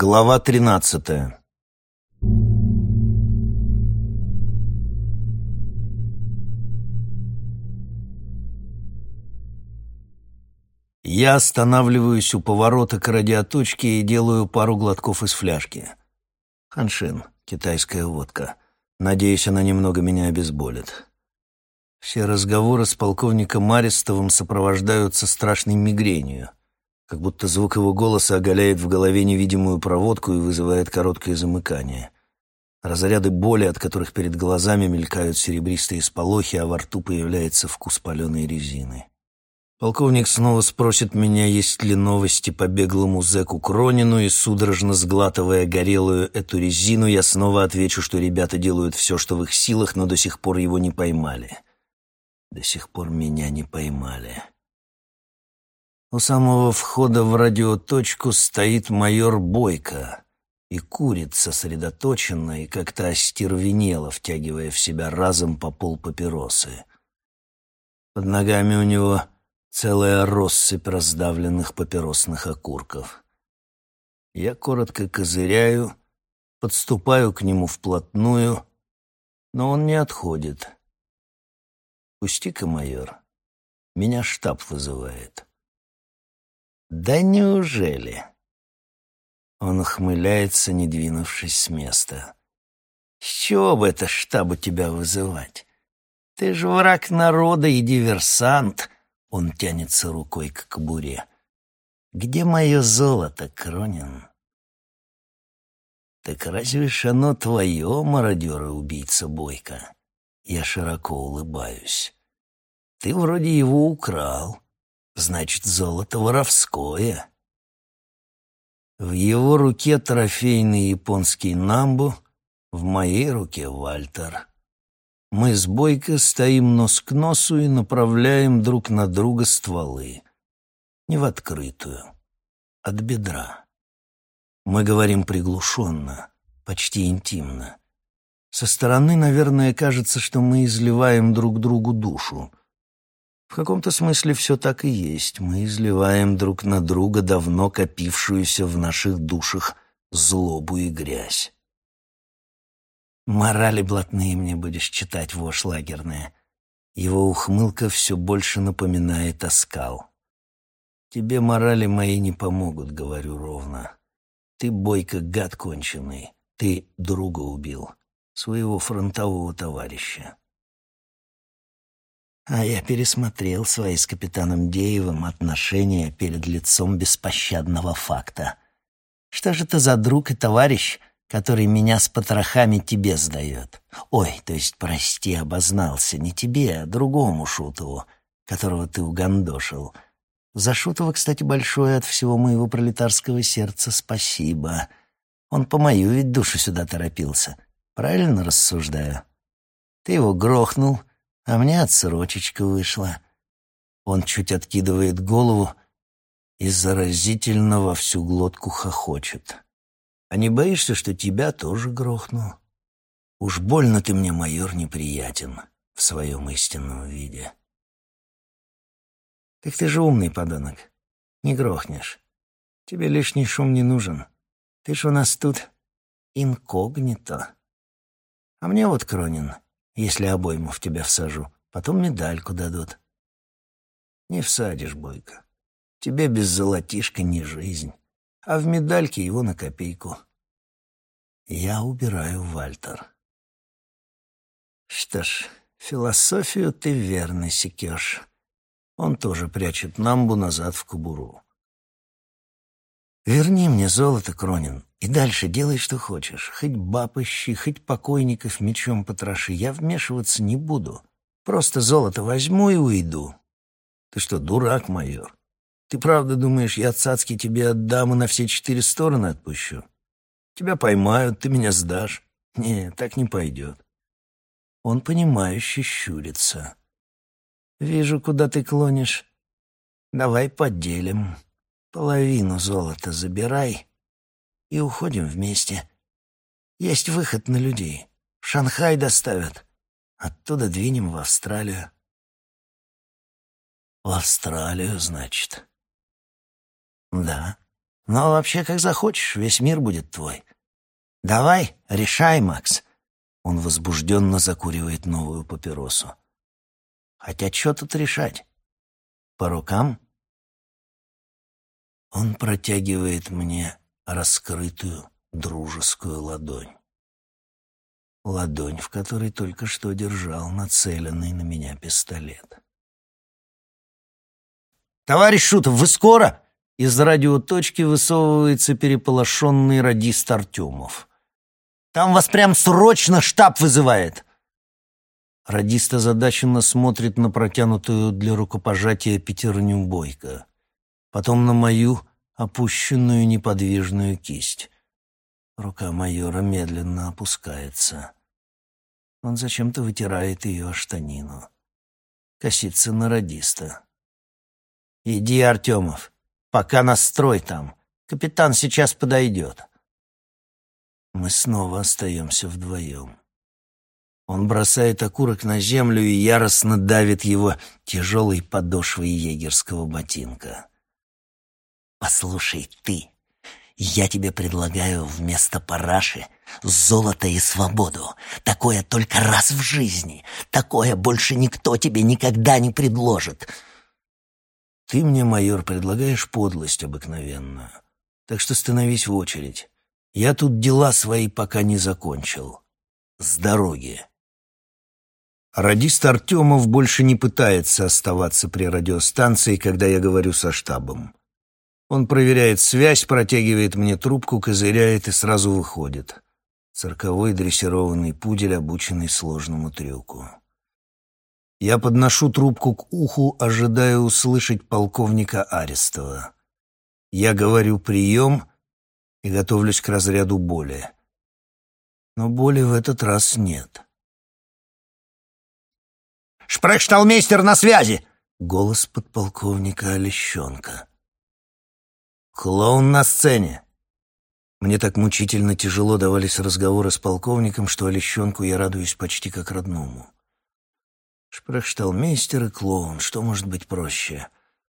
Глава тринадцатая Я останавливаюсь у поворота к радиоточке и делаю пару глотков из фляжки. Ханшин, китайская водка. Надеюсь, она немного меня обезболит. Все разговоры с полковником Арестовым сопровождаются страшной мигренью, как будто звук его голоса оголяет в голове невидимую проводку и вызывает короткое замыкание. Разряды боли, от которых перед глазами мелькают серебристые сполохи, а во рту появляется вкус паленой резины. Полковник снова спросит меня, есть ли новости по беглому зэку Кронину, и, судорожно сглатывая горелую эту резину, я снова отвечу, что ребята делают все, что в их силах, но до сих пор его не поймали. До сих пор меня не поймали. У самого входа в радиоточку стоит майор Бойко и курит сосредоточенно и как-то остервенело, втягивая в себя разом по пол папиросы. Под ногами у него целая россыпь раздавленных папиросных окурков. Я коротко козыряю, подступаю к нему вплотную, но он не отходит — Пусти-ка, майор. Меня штаб вызывает. Да неужели? Он ухмыляется, не двинувшись с места. С чего бы это штабу тебя вызывать? Ты же враг народа и диверсант. Он тянется рукой к кобуре. Где мое золото, Кронин? Так разве ж оно твое, мародер и убийца Бойко? Я широко улыбаюсь. Ты вроде его украл. Значит, золото воровское. В его руке трофейный японский намбу, в моей руке Вальтер. Мы с Бойко стоим нос к носу и направляем друг на друга стволы. Не в открытую, от бедра. Мы говорим приглушенно, почти интимно. Со стороны, наверное, кажется, что мы изливаем друг другу душу. В каком-то смысле все так и есть. Мы изливаем друг на друга давно копившуюся в наших душах злобу и грязь. Морали блатные мне будешь читать, вошь лагерная. Его ухмылка все больше напоминает оскал. Тебе морали мои не помогут, говорю ровно. Ты, бойко, гад конченый. Ты друга убил своего фронтового товарища. А я пересмотрел свои с капитаном Деевым отношения перед лицом беспощадного факта. Что же это за друг и товарищ, который меня с потрохами тебе сдает? Ой, то есть, прости, обознался, не тебе, а другому Шутову, которого ты угандошил. За Шутова, кстати, большое от всего моего пролетарского сердца спасибо. Он по мою ведь душу сюда торопился. Правильно рассуждаю? Ты его грохнул, а мне отсрочечка вышла. Он чуть откидывает голову и заразительно во всю глотку хохочет. А не боишься, что тебя тоже грохнул? Уж больно ты мне, майор, неприятен в своем истинном виде. Так ты же умный подонок. Не грохнешь. Тебе лишний шум не нужен. Ты ж у нас тут инкогнито. А мне вот, Кронин, если обойму в тебя всажу, потом медальку дадут. Не всадишь, Бойко. Тебе без золотишка не жизнь, а в медальке его на копейку. Я убираю Вальтер. Что ж, философию ты верно секешь. Он тоже прячет намбу назад в кобуру. Верни мне золото, Кронин, и дальше делай, что хочешь. Хоть баб ищи, хоть покойников мечом потроши. Я вмешиваться не буду. Просто золото возьму и уйду. Ты что, дурак, майор? Ты правда думаешь, я цацки тебе отдам и на все четыре стороны отпущу? Тебя поймают, ты меня сдашь. Не, так не пойдет. Он понимающе щурится. Вижу, куда ты клонишь. Давай поделим. Половину золота забирай и уходим вместе. Есть выход на людей. В Шанхай доставят. Оттуда двинем в Австралию. В Австралию, значит? Да, Но вообще, как захочешь, весь мир будет твой. Давай, решай, Макс. Он возбужденно закуривает новую папиросу. Хотя что тут решать? По рукам? Он протягивает мне раскрытую дружескую ладонь. Ладонь, в которой только что держал нацеленный на меня пистолет. «Товарищ Шутов, вы скоро?» Из радиоточки высовывается переполошенный радист Артемов. «Там вас прям срочно штаб вызывает!» Радист озадаченно смотрит на протянутую для рукопожатия пятерню Бойко, потом на мою опущенную неподвижную кисть. Рука майора медленно опускается. Он зачем-то вытирает ее о штанину. Косится на радиста. «Иди, Артемов, пока настрой там. Капитан сейчас подойдет». Мы снова остаемся вдвоем. Он бросает окурок на землю и яростно давит его тяжелой подошвой егерского ботинка. «Послушай, ты, я тебе предлагаю вместо параши золото и свободу. Такое только раз в жизни. Такое больше никто тебе никогда не предложит». «Ты мне, майор, предлагаешь подлость обыкновенную. Так что становись в очередь. Я тут дела свои пока не закончил. С дороги». Радист Артемов больше не пытается оставаться при радиостанции, когда я говорю со штабом. Он проверяет связь, протягивает мне трубку, козыряет и сразу выходит. Цирковой дрессированный пудель, обученный сложному трюку. Я подношу трубку к уху, ожидая услышать полковника Арестова. Я говорю «прием» и готовлюсь к разряду боли. Но боли в этот раз нет. Шпрехшталмейстер на связи!» Голос подполковника Олещенко. «Клоун на сцене!» Мне так мучительно тяжело давались разговоры с полковником, что Олещенку я радуюсь почти как родному. Шпрехшталмейстер и клоун, что может быть проще?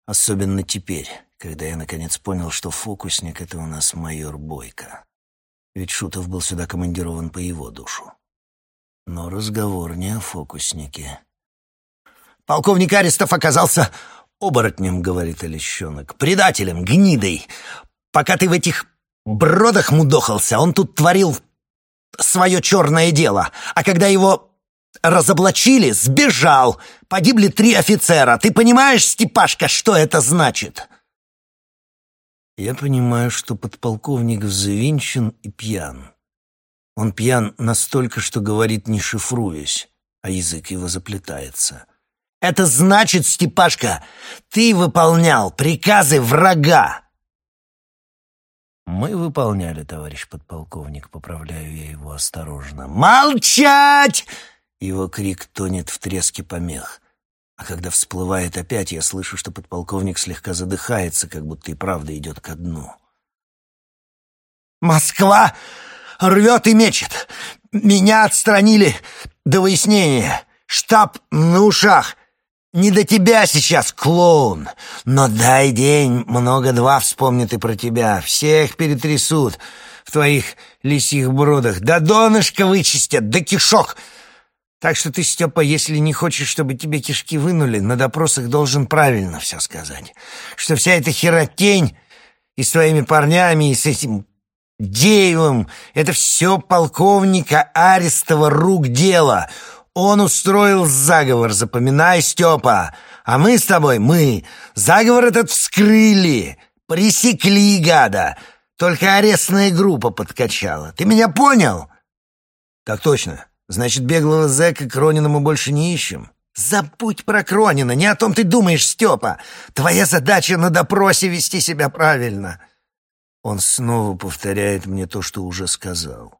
Особенно теперь, когда я наконец понял, что фокусник — это у нас майор Бойко. Ведь Шутов был сюда командирован по его душу. Но разговор не о фокуснике. Полковник Арестов оказался оборотнем, говорит Олещенок, предателем, гнидой. Пока ты в этих бродах мудохался, он тут творил свое черное дело. А когда его разоблачили, сбежал. Погибли три офицера. Ты понимаешь, Степашка, что это значит?» Я понимаю, что подполковник взвинчен и пьян. Он пьян настолько, что говорит, не шифруясь, а язык его заплетается. Это значит, Степашка, ты выполнял приказы врага. Мы выполняли, товарищ подполковник, поправляю я его осторожно. Молчать! Его крик тонет в треске помех. А когда всплывает опять, я слышу, что подполковник слегка задыхается, как будто и правда идет ко дну. «Москва рвет и мечет. Меня отстранили до выяснения. Штаб на ушах. Не до тебя сейчас, клоун. Но дай день, много-два вспомнят и про тебя. Всех перетрясут в твоих лисьих бродах. До донышка вычистят, до кишок. Так что ты, Степа, если не хочешь, чтобы тебе кишки вынули, на допросах должен правильно все сказать. Что вся эта херотень и с твоими парнями, и с этим Деевым — это все полковника Арестова рук дело — он устроил заговор, запоминай, Степа. А мы с тобой, мы, заговор этот вскрыли, пресекли, гада. Только арестная группа подкачала. Ты меня понял? Так точно. Значит, беглого зэка Кронина мы больше не ищем. Забудь про Кронина, не о том ты думаешь, Степа. Твоя задача на допросе вести себя правильно. Он снова повторяет мне то, что уже сказал.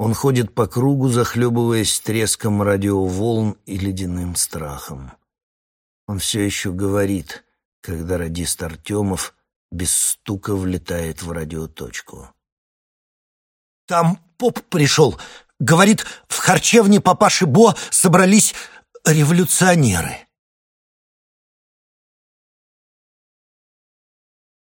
Он ходит по кругу, захлебываясь треском радиоволн и ледяным страхом. Он все еще говорит, когда радист Артемов без стука влетает в радиоточку. «Там поп пришел. Говорит, в харчевне папаши Бо собрались революционеры».